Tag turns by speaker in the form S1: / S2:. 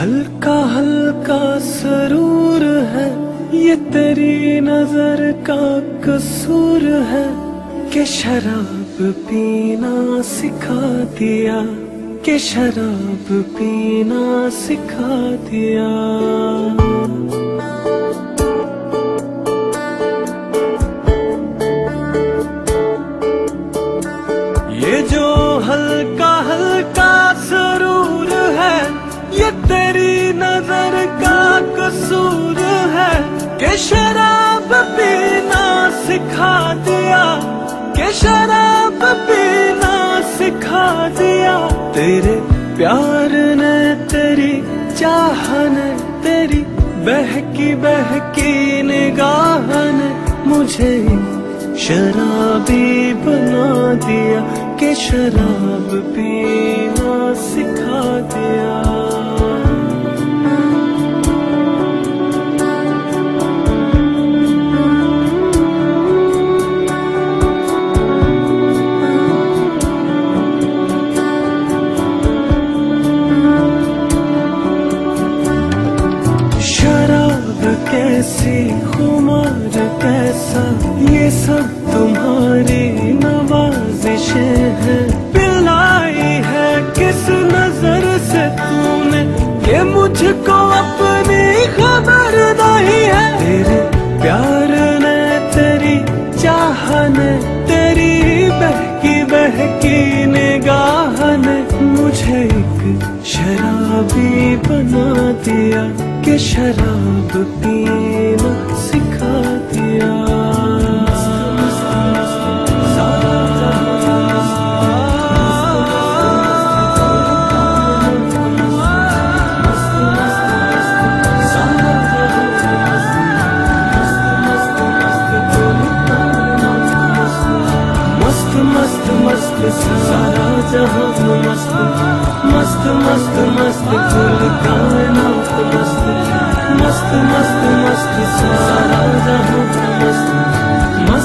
S1: हल्का हल्का सरूर है, ये तेरी नज़र का कसूर है के शराब पीना सिखा दिया, के शराब पीना सिखा दिया। तेरी नज़र का कसूर है के शराब पीना सिखा दिया, के शराब पीना सिखा दिया। तेरे प्यार ने तेरी चाह ने तेरी, बहकी बहकी निगाह ने मुझे शराबी बना दिया, के शराब पीना सिखा दिया। कैसी खुमार कैसा, ये सब तुम्हारी नवाजिशें हैं। पिलाई है किस नज़र से तूने, ये मुझको अपनी खबर नहीं है। तेरे प्यार ने तेरी चाह ने तेरी बहकी बहकी निगाह ने मुझे एक शराबी बना दिया। के शराब पीना सिखा दिया। मस्त मस्त सारा जहाँ मस्त मस्त मस्त मस्त फुल कायनात मस्त मस्त सारा जहाँ मस्त मस्त।